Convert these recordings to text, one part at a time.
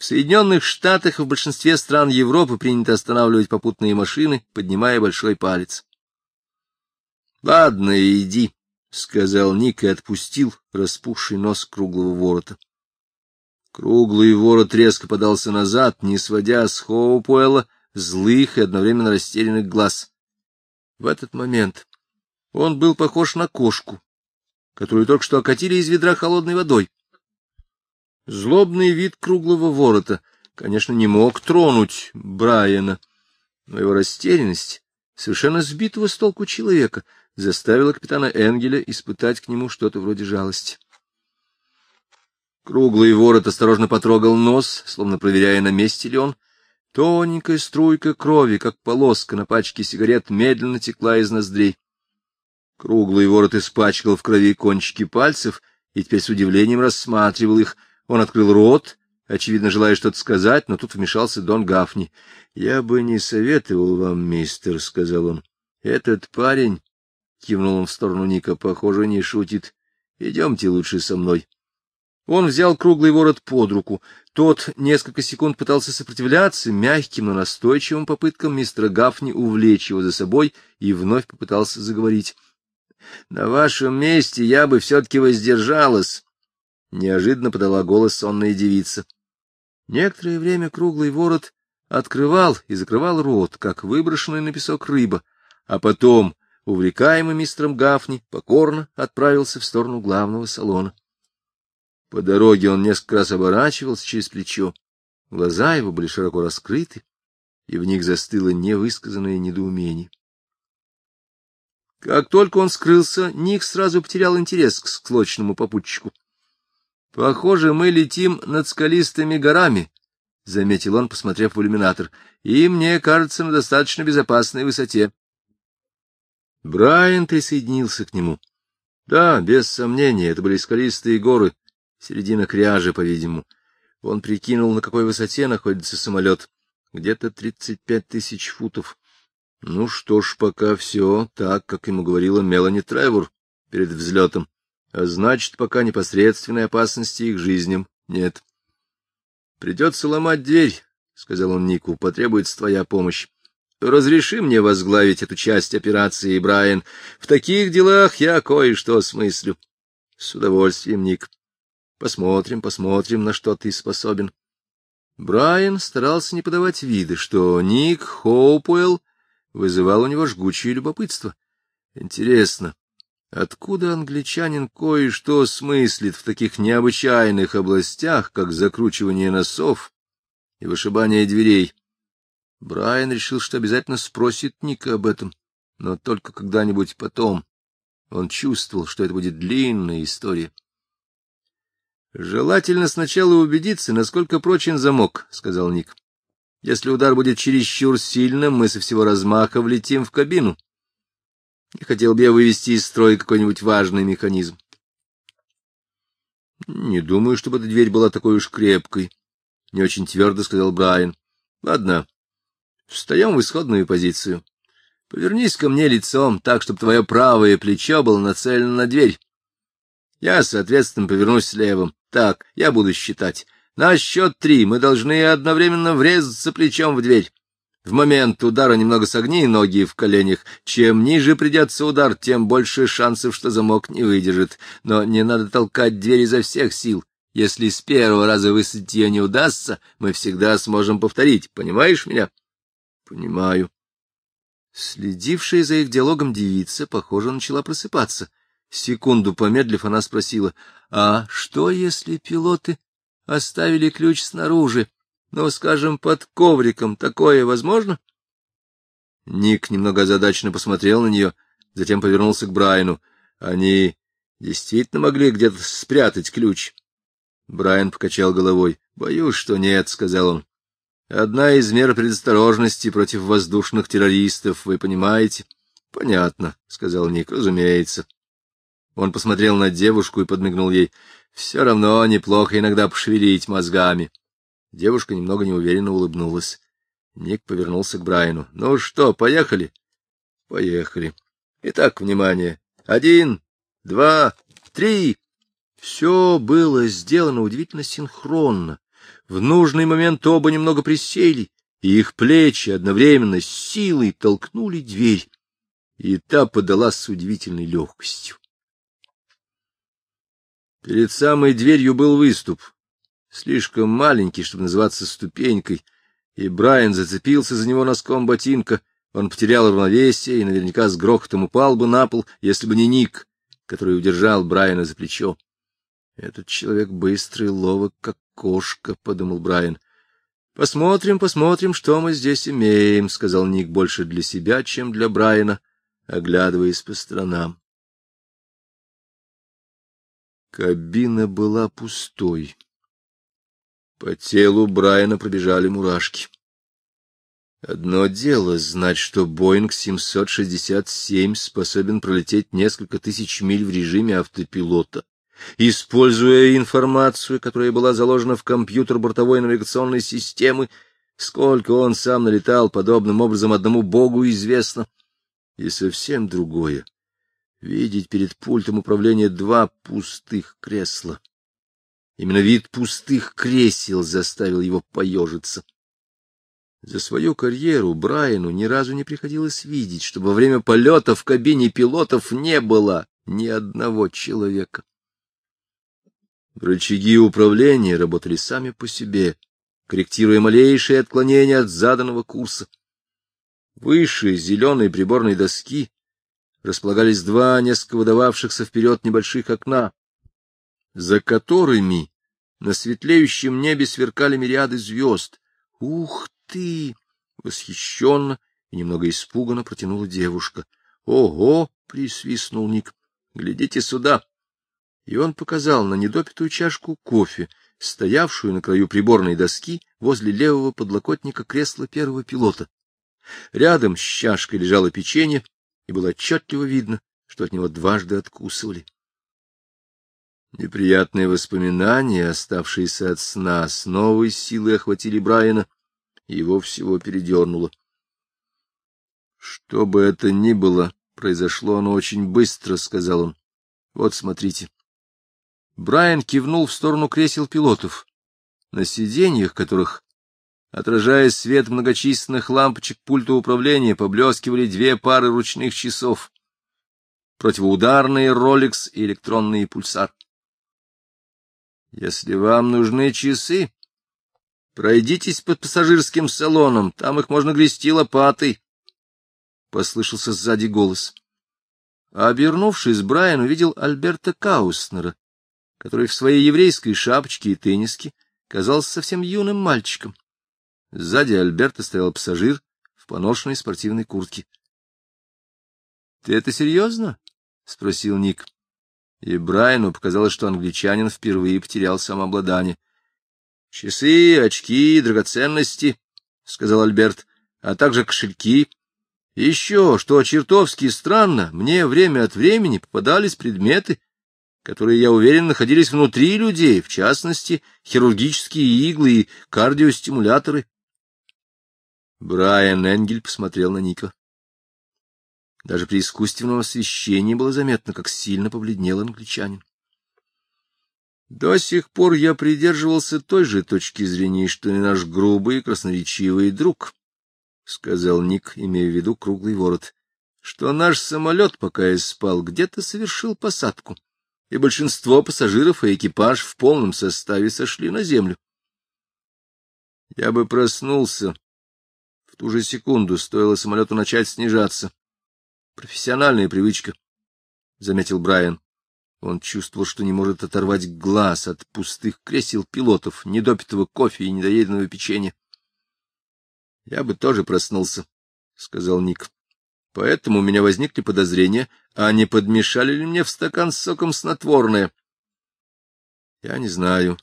В Соединенных Штатах и в большинстве стран Европы принято останавливать попутные машины, поднимая большой палец. — Ладно, иди, — сказал Ник и отпустил распухший нос круглого ворота. Круглый ворот резко подался назад, не сводя с Хоупуэлла злых и одновременно растерянных глаз. В этот момент он был похож на кошку, которую только что окатили из ведра холодной водой. Злобный вид круглого ворота, конечно, не мог тронуть Брайана, но его растерянность, совершенно сбитого с толку человека, заставила капитана Энгеля испытать к нему что-то вроде жалости. Круглый ворот осторожно потрогал нос, словно проверяя, на месте ли он. Тоненькая струйка крови, как полоска на пачке сигарет, медленно текла из ноздрей. Круглый ворот испачкал в крови кончики пальцев и теперь с удивлением рассматривал их. Он открыл рот, очевидно, желая что-то сказать, но тут вмешался Дон Гафни. — Я бы не советовал вам, мистер, — сказал он. — Этот парень, — кивнул он в сторону Ника, — похоже, не шутит. Идемте лучше со мной. — он взял круглый ворот под руку. Тот несколько секунд пытался сопротивляться мягким, но настойчивым попыткам мистера Гафни увлечь его за собой и вновь попытался заговорить. — На вашем месте я бы все-таки воздержалась, — неожиданно подала голос сонная девица. Некоторое время круглый ворот открывал и закрывал рот, как выброшенная на песок рыба, а потом, увлекаемый мистером Гафни, покорно отправился в сторону главного салона. По дороге он несколько раз оборачивался через плечо. Глаза его были широко раскрыты, и в них застыло невысказанное недоумение. Как только он скрылся, Ник сразу потерял интерес к склочному попутчику. — Похоже, мы летим над скалистыми горами, — заметил он, посмотрев в иллюминатор, — и, мне кажется, на достаточно безопасной высоте. Брайан присоединился к нему. Да, без сомнения, это были скалистые горы, середина кряжи, по-видимому. Он прикинул, на какой высоте находится самолет. Где-то тридцать пять тысяч футов. Ну что ж, пока все так, как ему говорила Мелани Тревор перед взлетом. А значит, пока непосредственной опасности их жизням нет. — Придется ломать дверь, — сказал он Нику, — потребуется твоя помощь. Разреши мне возглавить эту часть операции, Брайан. В таких делах я кое-что смыслю. С удовольствием, Ник. Посмотрим, посмотрим, на что ты способен. Брайан старался не подавать вида, что Ник Хоупуэлл вызывал у него жгучее любопытство. Интересно, откуда англичанин кое-что смыслит в таких необычайных областях, как закручивание носов и вышибание дверей? Брайан решил, что обязательно спросит Ника об этом, но только когда-нибудь потом. Он чувствовал, что это будет длинная история. — Желательно сначала убедиться, насколько прочен замок, — сказал Ник. — Если удар будет чересчур сильным, мы со всего размаха влетим в кабину. Не хотел бы я вывести из строя какой-нибудь важный механизм. — Не думаю, чтобы эта дверь была такой уж крепкой, — не очень твердо сказал Брайан. — Ладно, встаем в исходную позицию. Повернись ко мне лицом так, чтобы твое правое плечо было нацелено на дверь. Я, соответственно, повернусь левым. Так, я буду считать. На счет три мы должны одновременно врезаться плечом в дверь. В момент удара немного согни ноги в коленях. Чем ниже придется удар, тем больше шансов, что замок не выдержит. Но не надо толкать дверь изо всех сил. Если с первого раза высадить ее не удастся, мы всегда сможем повторить. Понимаешь меня? Понимаю. Следившая за их диалогом девица, похоже, начала просыпаться. Секунду помедлив, она спросила, «А что, если пилоты оставили ключ снаружи, но, скажем, под ковриком? Такое возможно?» Ник немного озадаченно посмотрел на нее, затем повернулся к Брайану. «Они действительно могли где-то спрятать ключ?» Брайан покачал головой. «Боюсь, что нет», — сказал он. «Одна из мер предосторожности против воздушных террористов, вы понимаете?» «Понятно», — сказал Ник, — «разумеется». Он посмотрел на девушку и подмигнул ей. Все равно неплохо иногда пошевелить мозгами. Девушка немного неуверенно улыбнулась. Ник повернулся к Брайану. — Ну что, поехали? — Поехали. Итак, внимание. Один, два, три. Все было сделано удивительно синхронно, В нужный момент оба немного присели, и их плечи одновременно с силой толкнули дверь, и та подалась с удивительной легкостью. Перед самой дверью был выступ, слишком маленький, чтобы называться ступенькой, и Брайан зацепился за него носком ботинка. Он потерял равновесие и наверняка с грохотом упал бы на пол, если бы не Ник, который удержал Брайана за плечо. Этот человек быстрый, ловок, как кошка, — подумал Брайан. — Посмотрим, посмотрим, что мы здесь имеем, — сказал Ник больше для себя, чем для Брайана, оглядываясь по сторонам. Кабина была пустой. По телу Брайана пробежали мурашки. Одно дело знать, что Боинг 767 способен пролететь несколько тысяч миль в режиме автопилота, используя информацию, которая была заложена в компьютер бортовой навигационной системы, сколько он сам налетал подобным образом одному богу известно, и совсем другое — видеть перед пультом управления два пустых кресла. Именно вид пустых кресел заставил его поежиться. За свою карьеру Брайану ни разу не приходилось видеть, чтобы во время полета в кабине пилотов не было ни одного человека. Рычаги управления работали сами по себе, корректируя малейшие отклонения от заданного курса. Выше зеленой приборной доски располагались два несколько выдававшихся вперед небольших окна, за которыми на светлеющем небе сверкали мириады звезд. «Ух ты!» — восхищенно и немного испуганно протянула девушка. «Ого!» — присвистнул Ник. «Глядите сюда!» И он показал на недопитую чашку кофе, стоявшую на краю приборной доски возле левого подлокотника кресла первого пилота. Рядом с чашкой лежало печенье, и было отчетливо видно, что от него дважды откусывали. Неприятные воспоминания, оставшиеся от сна, с новой силой охватили Брайана, и его всего передернуло. Что бы это ни было, произошло оно очень быстро, — сказал он. Вот, смотрите. Брайан кивнул в сторону кресел пилотов, на сиденьях которых, отражая свет многочисленных лампочек пульта управления, поблескивали две пары ручных часов. Противоударные Rolex и электронные пульсар. Если вам нужны часы, пройдитесь под пассажирским салоном, там их можно грести лопатой. Послышался сзади голос. А обернувшись, Брайан увидел Альберта Кауснера, который в своей еврейской шапочке и тенниске казался совсем юным мальчиком. Сзади Альберта стоял пассажир в поношенной спортивной куртке. — Ты это серьезно? — спросил Ник и Брайану показалось, что англичанин впервые потерял самообладание. — Часы, очки, драгоценности, — сказал Альберт, — а также кошельки. Еще, что чертовски странно, мне время от времени попадались предметы, которые, я уверен, находились внутри людей, в частности, хирургические иглы и кардиостимуляторы. Брайан Энгель посмотрел на Ника. Даже при искусственном освещении было заметно, как сильно побледнел англичанин. До сих пор я придерживался той же точки зрения, что и наш грубый и красноречивый друг, — сказал Ник, имея в виду круглый ворот, — что наш самолет, пока я спал, где-то совершил посадку, и большинство пассажиров и экипаж в полном составе сошли на землю. Я бы проснулся. В ту же секунду стоило самолету начать снижаться. Профессиональная привычка, — заметил Брайан. Он чувствовал, что не может оторвать глаз от пустых кресел пилотов, недопитого кофе и недоеденного печенья. — Я бы тоже проснулся, — сказал Ник. — Поэтому у меня возникли подозрения, а не подмешали ли мне в стакан с соком снотворное? — Я не знаю,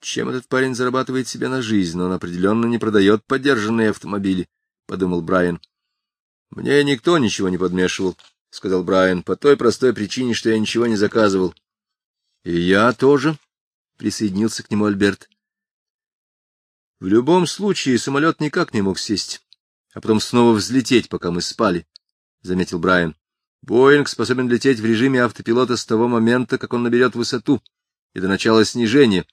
чем этот парень зарабатывает себе на жизнь, но он определенно не продает подержанные автомобили, — подумал Брайан. — Мне никто ничего не подмешивал, — сказал Брайан, — по той простой причине, что я ничего не заказывал. — И я тоже, — присоединился к нему Альберт. В любом случае самолет никак не мог сесть, а потом снова взлететь, пока мы спали, — заметил Брайан. Боинг способен лететь в режиме автопилота с того момента, как он наберет высоту, и до начала снижения.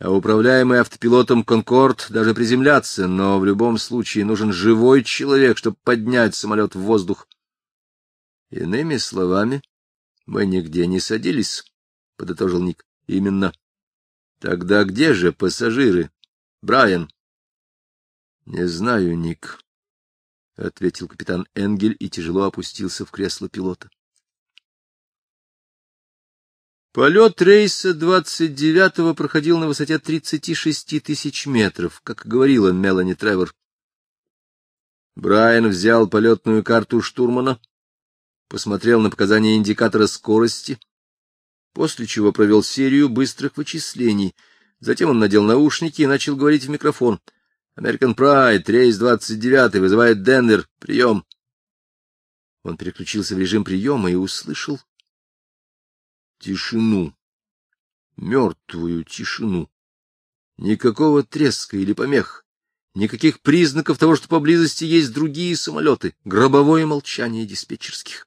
А управляемый автопилотом «Конкорд» даже приземляться, но в любом случае нужен живой человек, чтобы поднять самолет в воздух. Иными словами, мы нигде не садились, — подытожил Ник. — Именно. Тогда где же пассажиры? Брайан? — Не знаю, Ник, — ответил капитан Энгель и тяжело опустился в кресло пилота. Полет рейса 29-го проходил на высоте 36 тысяч метров, как говорила Мелани Тревор. Брайан взял полетную карту штурмана, посмотрел на показания индикатора скорости, после чего провел серию быстрых вычислений. Затем он надел наушники и начал говорить в микрофон. «American Pride, рейс 29 вызывает Денвер. Прием!» Он переключился в режим приема и услышал тишину, мертвую тишину. Никакого треска или помех, никаких признаков того, что поблизости есть другие самолеты, гробовое молчание диспетчерских.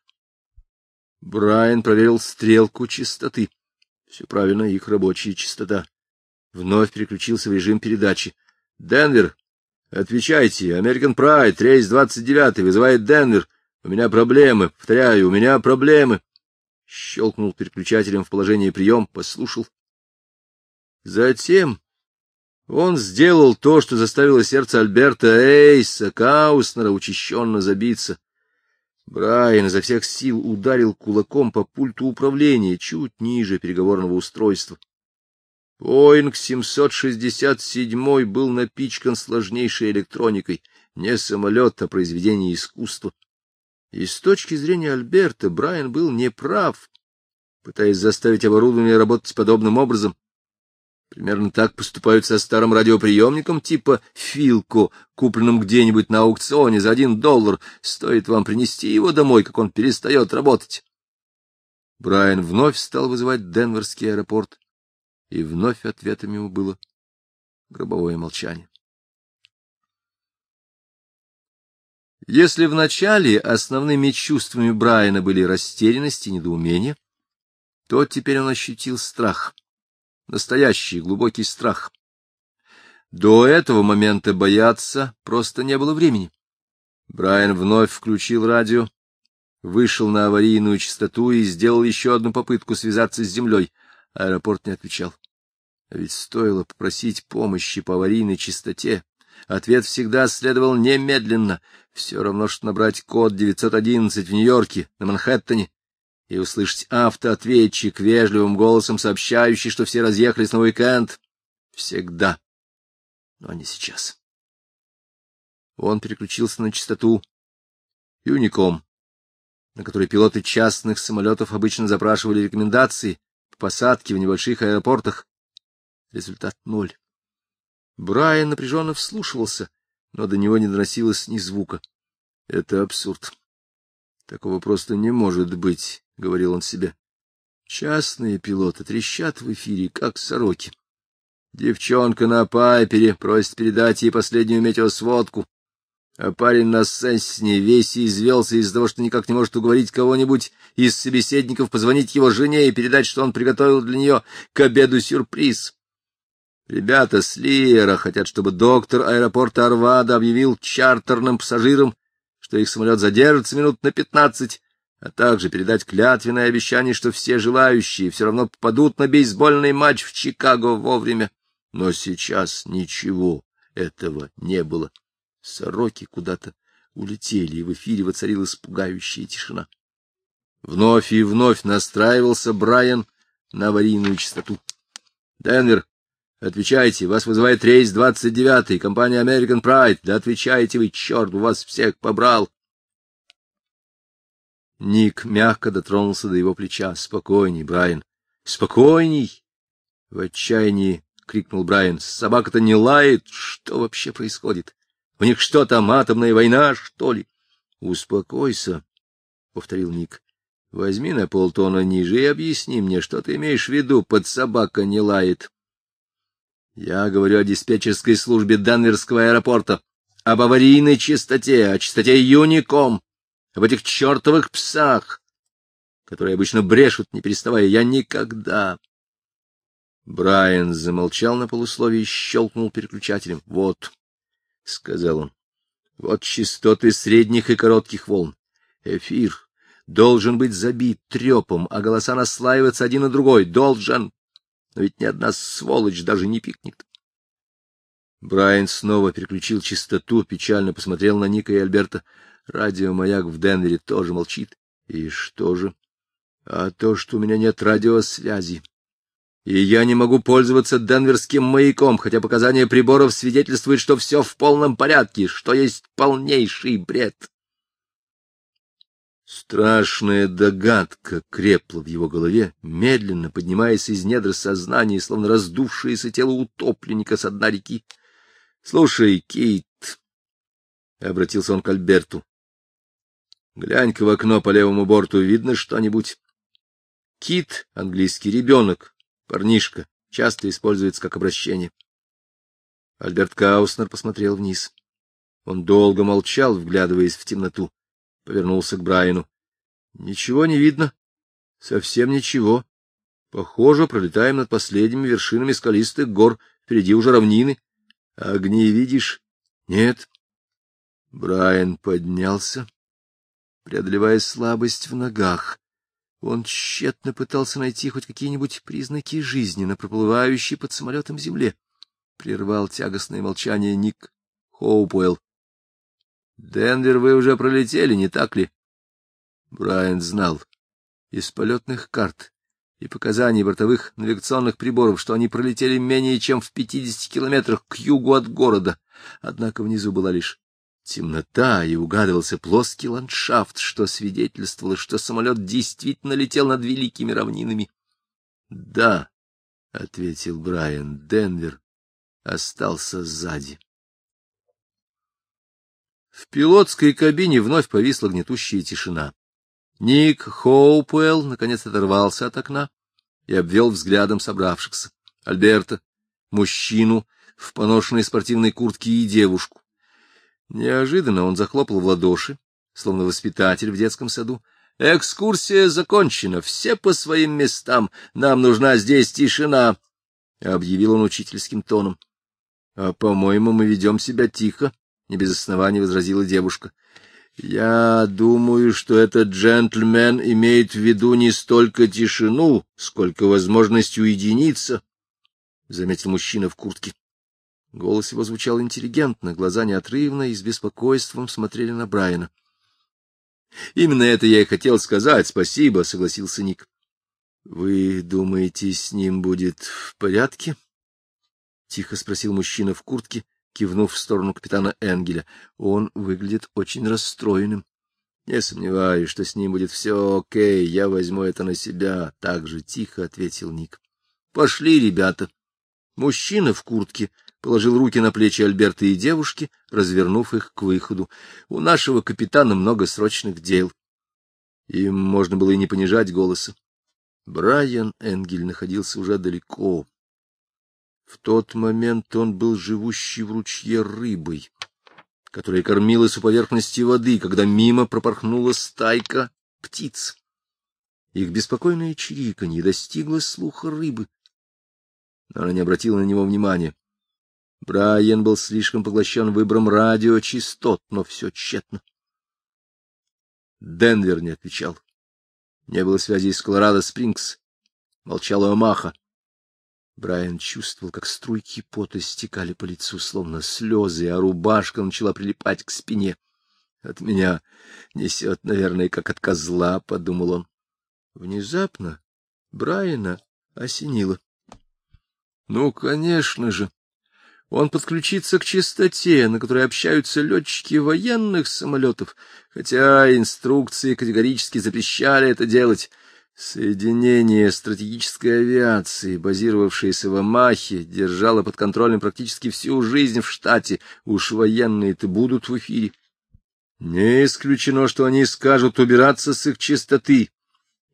Брайан проверил стрелку частоты. Все правильно, их рабочая частота. Вновь переключился в режим передачи. — Денвер, отвечайте. American Pride, рейс 29 вызывает Денвер. У меня проблемы. Повторяю, у меня проблемы щелкнул переключателем в положении прием, послушал. Затем он сделал то, что заставило сердце Альберта Эйса Кауснера учащенно забиться. Брайан изо всех сил ударил кулаком по пульту управления чуть ниже переговорного устройства. Боинг 767 был напичкан сложнейшей электроникой, не самолет, а произведение искусства. И с точки зрения Альберта Брайан был неправ, пытаясь заставить оборудование работать подобным образом. Примерно так поступают со старым радиоприемником типа «Филко», купленным где-нибудь на аукционе за один доллар. Стоит вам принести его домой, как он перестает работать. Брайан вновь стал вызывать Денверский аэропорт, и вновь ответом ему было гробовое молчание. Если вначале основными чувствами Брайана были растерянность и недоумение, то теперь он ощутил страх, настоящий глубокий страх. До этого момента бояться просто не было времени. Брайан вновь включил радио, вышел на аварийную частоту и сделал еще одну попытку связаться с землей. Аэропорт не отвечал. А ведь стоило попросить помощи по аварийной частоте, Ответ всегда следовал немедленно, все равно, что набрать код 911 в Нью-Йорке, на Манхэттене, и услышать автоответчик вежливым голосом, сообщающий, что все разъехались на уикенд. Всегда. Но не сейчас. Он переключился на частоту Юником, на которой пилоты частных самолетов обычно запрашивали рекомендации по посадке в небольших аэропортах. Результат ноль. Брайан напряженно вслушивался, но до него не доносилось ни звука. — Это абсурд. Такого просто не может быть, — говорил он себе. Частные пилоты трещат в эфире, как сороки. Девчонка на пайпере просит передать ей последнюю метеосводку, а парень на Сессне весь извелся из-за того, что никак не может уговорить кого-нибудь из собеседников позвонить его жене и передать, что он приготовил для нее к обеду сюрприз. Ребята с Лиера хотят, чтобы доктор аэропорта Арвада объявил чартерным пассажирам, что их самолет задержится минут на пятнадцать, а также передать клятвенное обещание, что все желающие все равно попадут на бейсбольный матч в Чикаго вовремя. Но сейчас ничего этого не было. Сороки куда-то улетели, и в эфире воцарилась пугающая тишина. Вновь и вновь настраивался Брайан на аварийную частоту. — Денвер, Отвечайте, вас вызывает рейс 29-й, компания American Pride. Да отвечайте вы, черт, вас всех побрал. Ник мягко дотронулся до его плеча. Спокойней, Брайан. Спокойней! В отчаянии крикнул Брайан. Собака-то не лает. Что вообще происходит? У них что там, атомная война, что ли? Успокойся, — повторил Ник. Возьми на полтона ниже и объясни мне, что ты имеешь в виду под собака не лает. Я говорю о диспетчерской службе Данверского аэропорта, об аварийной чистоте, о чистоте Юником, об этих чертовых псах, которые обычно брешут, не переставая. Я никогда... Брайан замолчал на полусловие и щелкнул переключателем. — Вот, — сказал он, — вот частоты средних и коротких волн. Эфир должен быть забит трепом, а голоса наслаиваться один на другой. Должен. Но ведь ни одна сволочь даже не пикнет. Брайан снова переключил частоту, печально посмотрел на Ника и Альберта. Радиомаяк в Денвере тоже молчит. И что же? А то, что у меня нет радиосвязи. И я не могу пользоваться денверским маяком, хотя показания приборов свидетельствуют, что все в полном порядке, что есть полнейший бред. Страшная догадка крепла в его голове, медленно поднимаясь из недр сознания, словно раздувшееся тело утопленника с дна реки. — Слушай, Кит, — обратился он к Альберту, — глянь-ка в окно по левому борту, видно что-нибудь? Кит, английский ребенок, парнишка, часто используется как обращение. Альберт Кауснер посмотрел вниз. Он долго молчал, вглядываясь в темноту повернулся к Брайану. — Ничего не видно. Совсем ничего. Похоже, пролетаем над последними вершинами скалистых гор. Впереди уже равнины. Огни видишь? Нет. Брайан поднялся, преодолевая слабость в ногах. Он тщетно пытался найти хоть какие-нибудь признаки жизни на проплывающей под самолетом земле. Прервал тягостное молчание Ник Хоупуэлл. Денвер вы уже пролетели, не так ли? Брайан знал из полетных карт и показаний бортовых навигационных приборов, что они пролетели менее чем в пятидесяти километрах к югу от города. Однако внизу была лишь темнота, и угадывался плоский ландшафт, что свидетельствовало, что самолет действительно летел над великими равнинами. — Да, — ответил Брайан, — Денвер остался сзади. В пилотской кабине вновь повисла гнетущая тишина. Ник Хоупуэлл наконец оторвался от окна и обвел взглядом собравшихся. Альберта, мужчину в поношенной спортивной куртке и девушку. Неожиданно он захлопал в ладоши, словно воспитатель в детском саду. «Экскурсия закончена, все по своим местам, нам нужна здесь тишина», — объявил он учительским тоном. «А, по-моему, мы ведем себя тихо», не без оснований возразила девушка. Я думаю, что этот джентльмен имеет в виду не столько тишину, сколько возможность уединиться, — заметил мужчина в куртке. Голос его звучал интеллигентно, глаза неотрывно и с беспокойством смотрели на Брайана. — Именно это я и хотел сказать, спасибо, — согласился Ник. — Вы думаете, с ним будет в порядке? — тихо спросил мужчина в куртке, кивнув в сторону капитана Энгеля. Он выглядит очень расстроенным. Не сомневаюсь, что с ним будет все окей, я возьму это на себя, — так же тихо ответил Ник. — Пошли, ребята. Мужчина в куртке положил руки на плечи Альберта и девушки, развернув их к выходу. У нашего капитана много срочных дел. Им можно было и не понижать голоса. Брайан Энгель находился уже далеко. В тот момент он был живущий в ручье рыбой, которая кормилась у поверхности воды, когда мимо пропорхнула стайка птиц. Их беспокойное чириканье достигло слуха рыбы, но она не обратила на него внимания. Брайан был слишком поглощен выбором радиочастот, но все тщетно. Денвер не отвечал. Не было связи с Колорадо-Спрингс. Молчала Омаха. Брайан чувствовал, как струйки пота стекали по лицу, словно слезы, а рубашка начала прилипать к спине. От меня несет, наверное, как от козла, — подумал он. Внезапно Брайана осенило. Ну, конечно же, он подключится к частоте, на которой общаются летчики военных самолетов, хотя инструкции категорически запрещали это делать. Соединение стратегической авиации, базировавшееся в Амахе, держало под контролем практически всю жизнь в штате. Уж военные-то будут в эфире. Не исключено, что они скажут убираться с их чистоты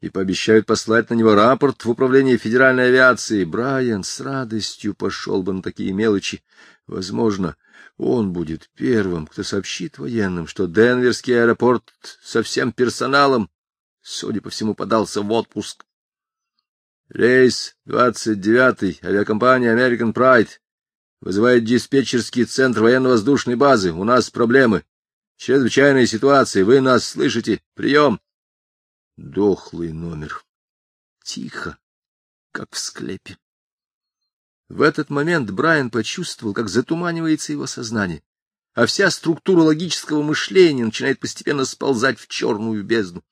и пообещают послать на него рапорт в управление федеральной авиации. Брайан с радостью пошел бы на такие мелочи. Возможно, он будет первым, кто сообщит военным, что Денверский аэропорт со всем персоналом судя по всему, подался в отпуск. Рейс 29, авиакомпания American Pride. Вызывает диспетчерский центр военно-воздушной базы. У нас проблемы. Чрезвычайная ситуация. Вы нас слышите? Прием. Дохлый номер. Тихо, как в склепе. В этот момент Брайан почувствовал, как затуманивается его сознание, а вся структура логического мышления начинает постепенно сползать в черную бездну.